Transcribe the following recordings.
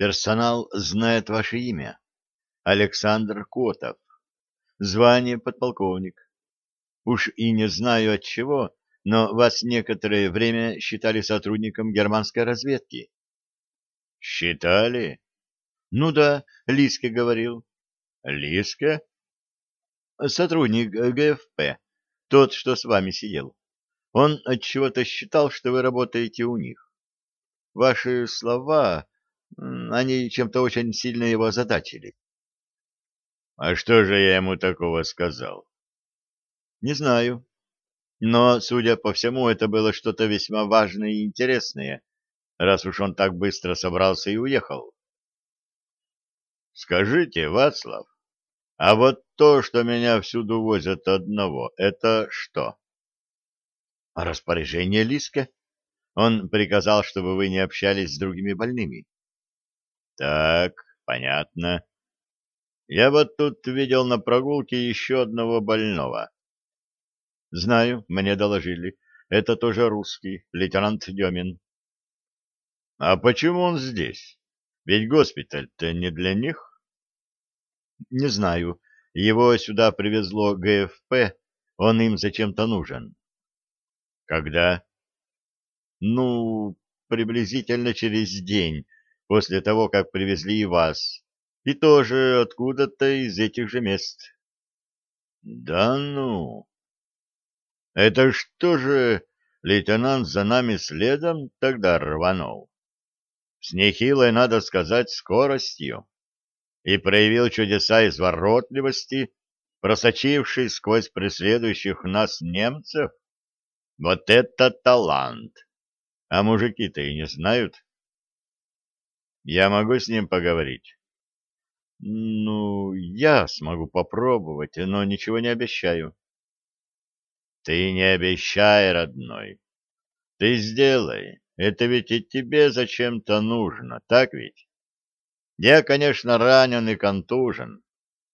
Персонал знает ваше имя. Александр Котов. Звание подполковник. Уж и не знаю от чего, но вас некоторое время считали сотрудником германской разведки. Считали? Ну да, Лиске говорил. Лиске? Сотрудник ГФП, тот, что с вами сидел. Он от чего-то считал, что вы работаете у них. Ваши слова они чем-то очень сильно его озадачили. — А что же я ему такого сказал? — Не знаю. Но, судя по всему, это было что-то весьма важное и интересное, раз уж он так быстро собрался и уехал. — Скажите, Вацлав, а вот то, что меня всюду возят одного, это что? — Распоряжение Лиска. Он приказал, чтобы вы не общались с другими больными. Так, понятно. Я вот тут видел на прогулке еще одного больного. Знаю, мне доложили. Это тоже русский, лейтенант Демин. А почему он здесь? Ведь госпиталь-то не для них? Не знаю. Его сюда привезло ГФП, он им зачем-то нужен. Когда? Ну, приблизительно через день после того, как привезли и вас, и тоже откуда-то из этих же мест. Да ну! Это что же лейтенант за нами следом тогда рванул? С нехилой, надо сказать, скоростью. И проявил чудеса изворотливости, просочившись сквозь преследующих нас немцев. Вот это талант! А мужики-то и не знают. Я могу с ним поговорить? Ну, я смогу попробовать, но ничего не обещаю. Ты не обещай, родной. Ты сделай. Это ведь и тебе зачем-то нужно, так ведь? Я, конечно, ранен и контужен,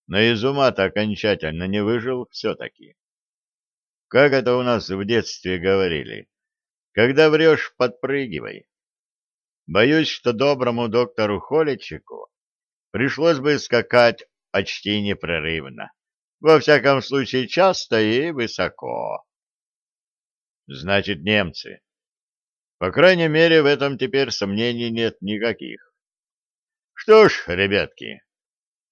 но из ума-то окончательно не выжил все-таки. Как это у нас в детстве говорили? Когда врешь, подпрыгивай. Боюсь, что доброму доктору Холичику пришлось бы скакать почти непрерывно. Во всяком случае, часто и высоко. Значит, немцы. По крайней мере, в этом теперь сомнений нет никаких. Что ж, ребятки,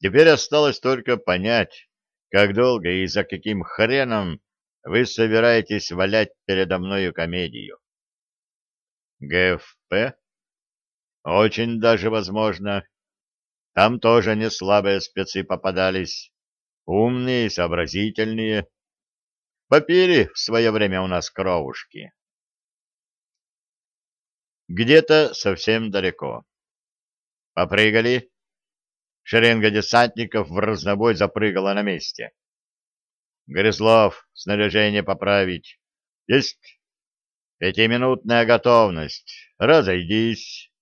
теперь осталось только понять, как долго и за каким хреном вы собираетесь валять передо мною комедию. ГФП? Очень даже возможно. Там тоже не слабые спецы попадались. Умные, сообразительные. Попили в свое время у нас кровушки. Где-то совсем далеко. Попрыгали. Шеренга десантников в разнобой запрыгала на месте. Грызлов, снаряжение поправить. Есть. Пятиминутная готовность. Разойдись.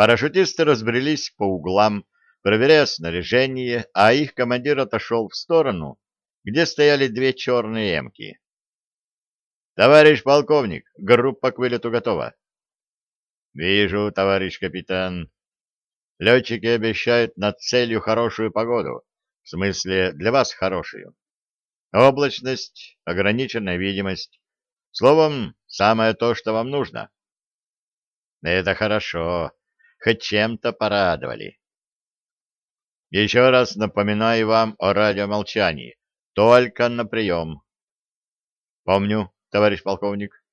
Парашютисты разбрелись по углам, проверяя снаряжение, а их командир отошел в сторону, где стояли две черные эмки. «Товарищ полковник, группа к вылету готова». «Вижу, товарищ капитан. Летчики обещают над целью хорошую погоду, в смысле для вас хорошую. Облачность, ограниченная видимость. Словом, самое то, что вам нужно». «Это хорошо хоть чем-то порадовали. Еще раз напоминаю вам о радиомолчании. Только на прием. Помню, товарищ полковник.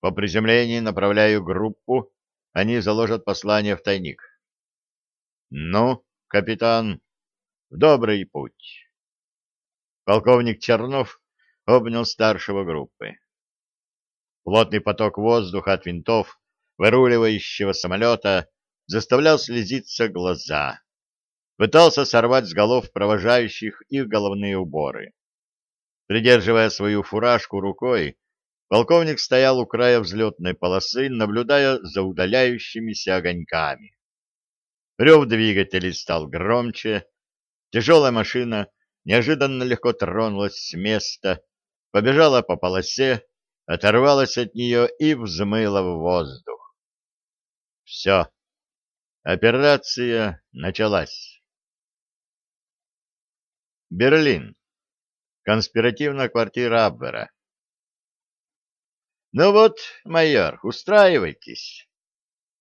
По приземлении направляю группу. Они заложат послание в тайник. Ну, капитан, в добрый путь. Полковник Чернов обнял старшего группы. Плотный поток воздуха от винтов выруливающего самолета заставлял слезиться глаза. Пытался сорвать с голов провожающих их головные уборы. Придерживая свою фуражку рукой, полковник стоял у края взлетной полосы, наблюдая за удаляющимися огоньками. Рев двигателей стал громче, тяжелая машина неожиданно легко тронулась с места, побежала по полосе, оторвалась от нее и взмыла в воздух. Все. Операция началась. Берлин. Конспиративная квартира Абвера. «Ну вот, майор, устраивайтесь!»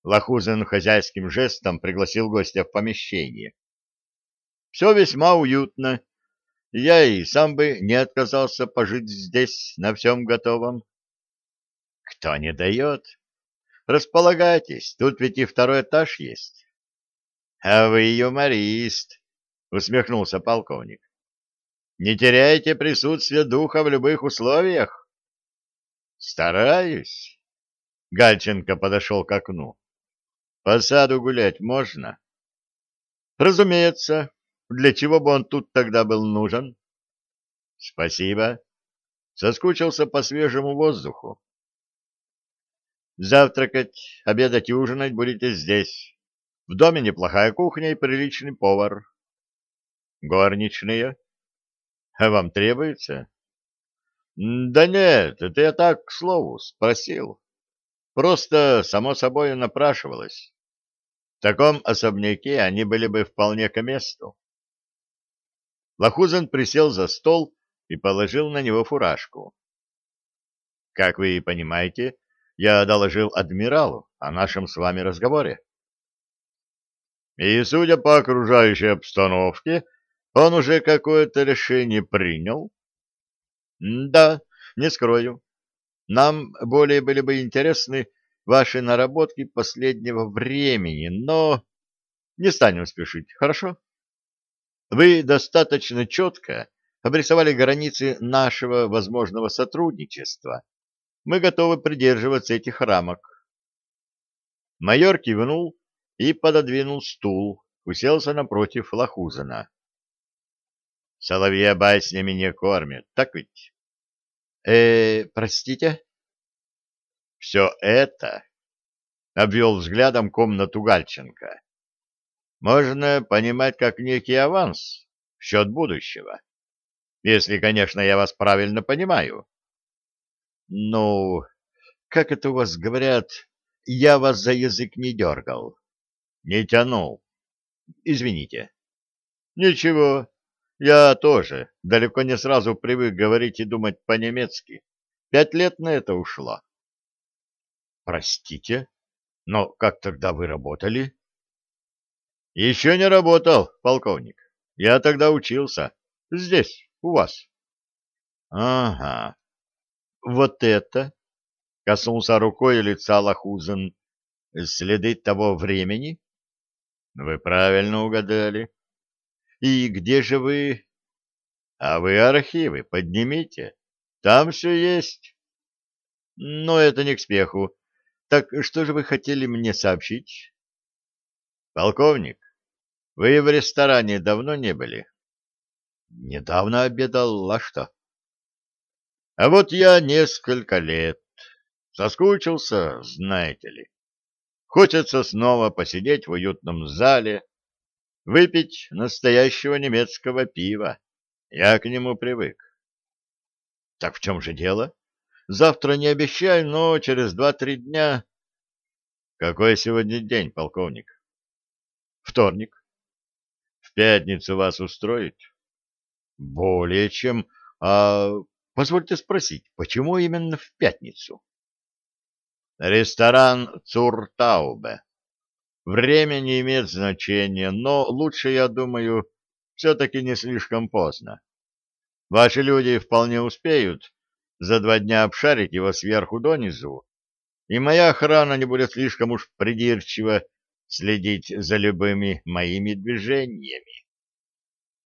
Лохузен хозяйским жестом пригласил гостя в помещение. «Все весьма уютно. Я и сам бы не отказался пожить здесь на всем готовом». «Кто не дает?» Располагайтесь, тут ведь и второй этаж есть. — А вы юморист, — усмехнулся полковник. — Не теряйте присутствие духа в любых условиях. — Стараюсь. Гальченко подошел к окну. — По саду гулять можно? — Разумеется. Для чего бы он тут тогда был нужен? — Спасибо. Соскучился по свежему воздуху. Завтракать, обедать и ужинать будете здесь. В доме неплохая кухня и приличный повар. Горничные. А вам требуется? Да нет, это я так, к слову, спросил. Просто, само собой, напрашивалось. В таком особняке они были бы вполне к месту. Лохузен присел за стол и положил на него фуражку. Как вы понимаете, я доложил адмиралу о нашем с вами разговоре. И, судя по окружающей обстановке, он уже какое-то решение принял? Да, не скрою. Нам более были бы интересны ваши наработки последнего времени, но не станем спешить, хорошо? Вы достаточно четко обрисовали границы нашего возможного сотрудничества мы готовы придерживаться этих рамок. Майор кивнул и пододвинул стул, уселся напротив Лохузана. Соловья баснями не кормят, так ведь? Э, простите? Все это, — обвел взглядом комнату Гальченко, — можно понимать как некий аванс в счет будущего. Если, конечно, я вас правильно понимаю. Ну, как это у вас говорят, я вас за язык не дергал. Не тянул. Извините. Ничего, я тоже далеко не сразу привык говорить и думать по-немецки. Пять лет на это ушло. Простите, но как тогда вы работали? Еще не работал, полковник. Я тогда учился. Здесь, у вас. Ага. Вот это, — коснулся рукой лица Лохузен, — следы того времени? Вы правильно угадали. И где же вы? А вы архивы поднимите, там все есть. Но это не к спеху. Так что же вы хотели мне сообщить? Полковник, вы в ресторане давно не были? Недавно обедал, а что? А вот я несколько лет. Соскучился, знаете ли. Хочется снова посидеть в уютном зале, выпить настоящего немецкого пива. Я к нему привык. Так в чем же дело? Завтра не обещаю, но через два-три дня... Какой сегодня день, полковник? Вторник. В пятницу вас устроит? Более чем. А Позвольте спросить, почему именно в пятницу? Ресторан Цуртаубе. Время не имеет значения, но лучше, я думаю, все-таки не слишком поздно. Ваши люди вполне успеют за два дня обшарить его сверху донизу, и моя охрана не будет слишком уж придирчиво следить за любыми моими движениями.